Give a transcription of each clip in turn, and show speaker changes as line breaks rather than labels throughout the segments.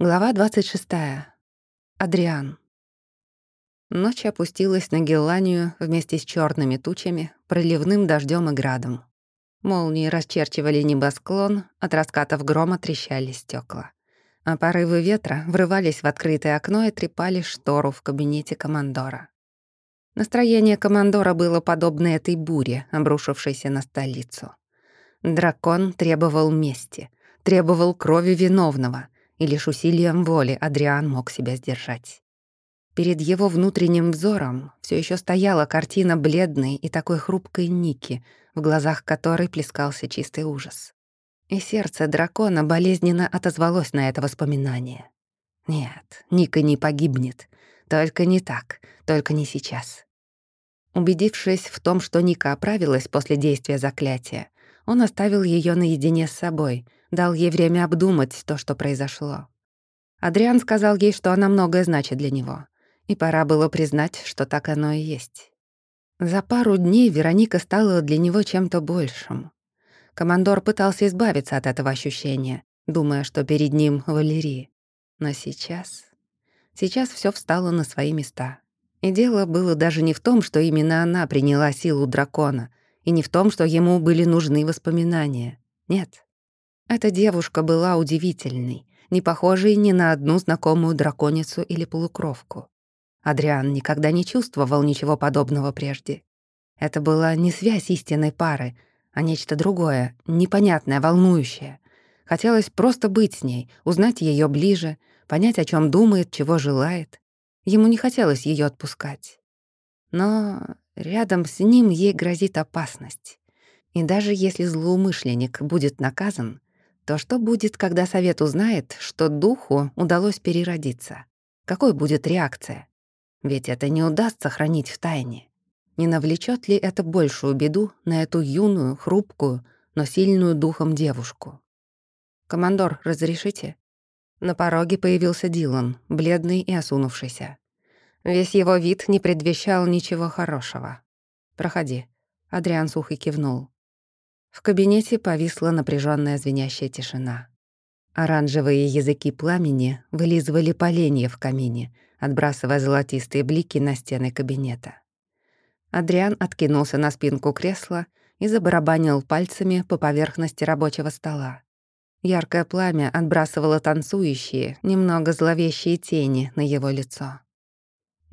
Глава 26. Адриан. Ночь опустилась на Гелланию вместе с черными тучами, проливным дождем и градом. Молнии расчерчивали небосклон, от раскатов грома трещали стекла, А порывы ветра врывались в открытое окно и трепали штору в кабинете командора. Настроение командора было подобно этой буре, обрушившейся на столицу. Дракон требовал мести, требовал крови виновного — и лишь усилием воли Адриан мог себя сдержать. Перед его внутренним взором все еще стояла картина бледной и такой хрупкой Ники, в глазах которой плескался чистый ужас. И сердце дракона болезненно отозвалось на это воспоминание. Нет, Ника не погибнет. Только не так, только не сейчас. Убедившись в том, что Ника оправилась после действия заклятия, он оставил ее наедине с собой — дал ей время обдумать то, что произошло. Адриан сказал ей, что она многое значит для него, и пора было признать, что так оно и есть. За пару дней Вероника стала для него чем-то большим. Командор пытался избавиться от этого ощущения, думая, что перед ним Валерий. Но сейчас... Сейчас все встало на свои места. И дело было даже не в том, что именно она приняла силу дракона, и не в том, что ему были нужны воспоминания. Нет. Эта девушка была удивительной, не похожей ни на одну знакомую драконицу или полукровку. Адриан никогда не чувствовал ничего подобного прежде. Это была не связь истинной пары, а нечто другое, непонятное, волнующее. Хотелось просто быть с ней, узнать ее ближе, понять, о чем думает, чего желает. Ему не хотелось ее отпускать. Но рядом с ним ей грозит опасность. И даже если злоумышленник будет наказан, то что будет, когда совет узнает, что духу удалось переродиться? Какой будет реакция? Ведь это не удастся хранить в тайне. Не навлечет ли это большую беду на эту юную, хрупкую, но сильную духом девушку? «Командор, разрешите?» На пороге появился Дилан, бледный и осунувшийся. Весь его вид не предвещал ничего хорошего. «Проходи». Адриан сухо кивнул. В кабинете повисла напряженная звенящая тишина. Оранжевые языки пламени вылизывали поленья в камине, отбрасывая золотистые блики на стены кабинета. Адриан откинулся на спинку кресла и забарабанил пальцами по поверхности рабочего стола. Яркое пламя отбрасывало танцующие, немного зловещие тени на его лицо.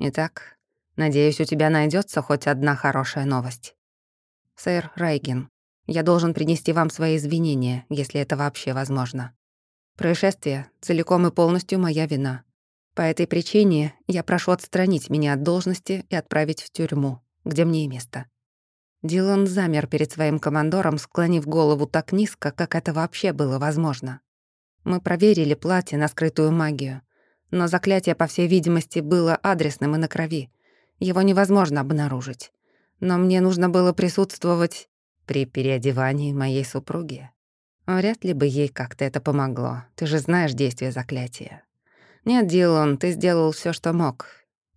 «Итак, надеюсь, у тебя найдется хоть одна хорошая новость. Сэр Райгин, я должен принести вам свои извинения, если это вообще возможно. Происшествие целиком и полностью моя вина. По этой причине я прошу отстранить меня от должности и отправить в тюрьму, где мне и место». Дилан замер перед своим командором, склонив голову так низко, как это вообще было возможно. Мы проверили платье на скрытую магию, но заклятие, по всей видимости, было адресным и на крови. Его невозможно обнаружить. Но мне нужно было присутствовать при переодевании моей супруги. Вряд ли бы ей как-то это помогло. Ты же знаешь действие заклятия. Нет, Дилан, ты сделал все, что мог.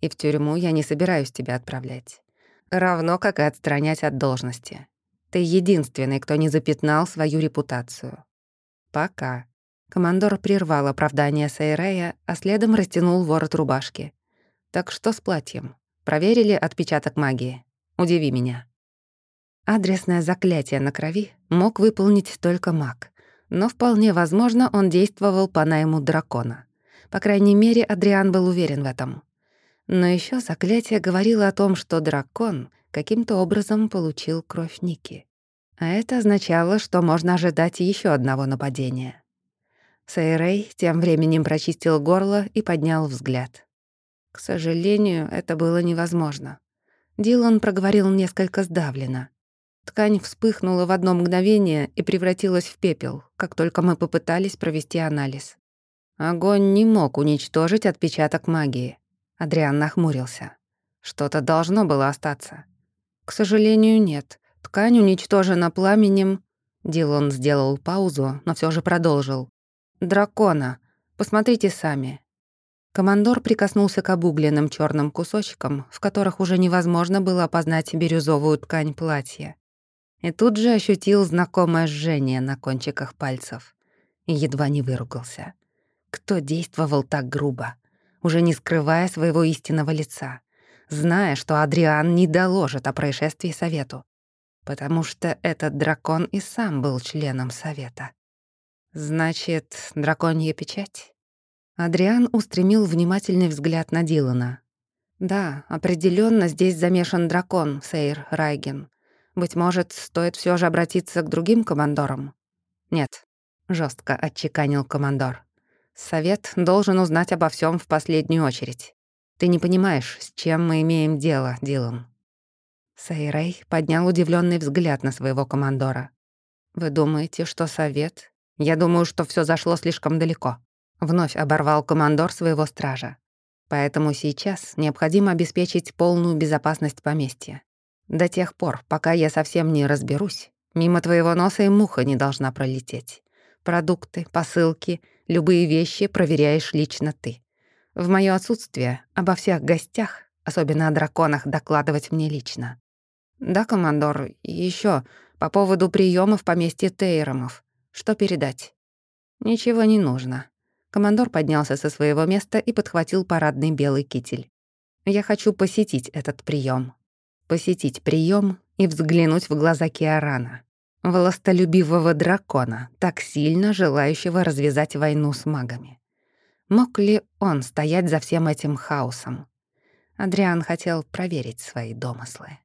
И в тюрьму я не собираюсь тебя отправлять. Равно как и отстранять от должности. Ты единственный, кто не запятнал свою репутацию. Пока. Командор прервал оправдание Сейрея, а следом растянул ворот рубашки. Так что с платьем? Проверили отпечаток магии? Удиви меня. Адресное заклятие на крови мог выполнить только маг, но вполне возможно он действовал по найму дракона. По крайней мере, Адриан был уверен в этом. Но еще заклятие говорило о том, что дракон каким-то образом получил кровь Ники. А это означало, что можно ожидать еще одного нападения. Сейрей тем временем прочистил горло и поднял взгляд. К сожалению, это было невозможно. Дилан проговорил несколько сдавленно. Ткань вспыхнула в одно мгновение и превратилась в пепел, как только мы попытались провести анализ. Огонь не мог уничтожить отпечаток магии. Адриан нахмурился. Что-то должно было остаться. К сожалению, нет. Ткань уничтожена пламенем. Дилон сделал паузу, но все же продолжил. Дракона. Посмотрите сами. Командор прикоснулся к обугленным черным кусочкам, в которых уже невозможно было опознать бирюзовую ткань платья и тут же ощутил знакомое жжение на кончиках пальцев и едва не выругался. Кто действовал так грубо, уже не скрывая своего истинного лица, зная, что Адриан не доложит о происшествии совету, потому что этот дракон и сам был членом совета. Значит, драконья печать? Адриан устремил внимательный взгляд на Дилана. Да, определенно здесь замешан дракон, Сейр Райген. Быть может, стоит все же обратиться к другим командорам? Нет, жестко отчеканил командор. Совет должен узнать обо всем в последнюю очередь. Ты не понимаешь, с чем мы имеем дело, Дилан. Сейрей поднял удивленный взгляд на своего командора. «Вы думаете, что совет? Я думаю, что все зашло слишком далеко». Вновь оборвал командор своего стража. Поэтому сейчас необходимо обеспечить полную безопасность поместья. До тех пор, пока я совсем не разберусь, мимо твоего носа и муха не должна пролететь. Продукты, посылки, любые вещи проверяешь лично ты. В моё отсутствие обо всех гостях, особенно о драконах, докладывать мне лично. Да, командор, ещё по поводу приёма в поместье Тейромов. Что передать? Ничего не нужно. Командор поднялся со своего места и подхватил парадный белый китель. Я хочу посетить этот приём. Посетить приём и взглянуть в глаза Киарана, властолюбивого дракона, так сильно желающего развязать войну с магами. Мог ли он стоять за всем этим хаосом? Адриан хотел проверить свои домыслы.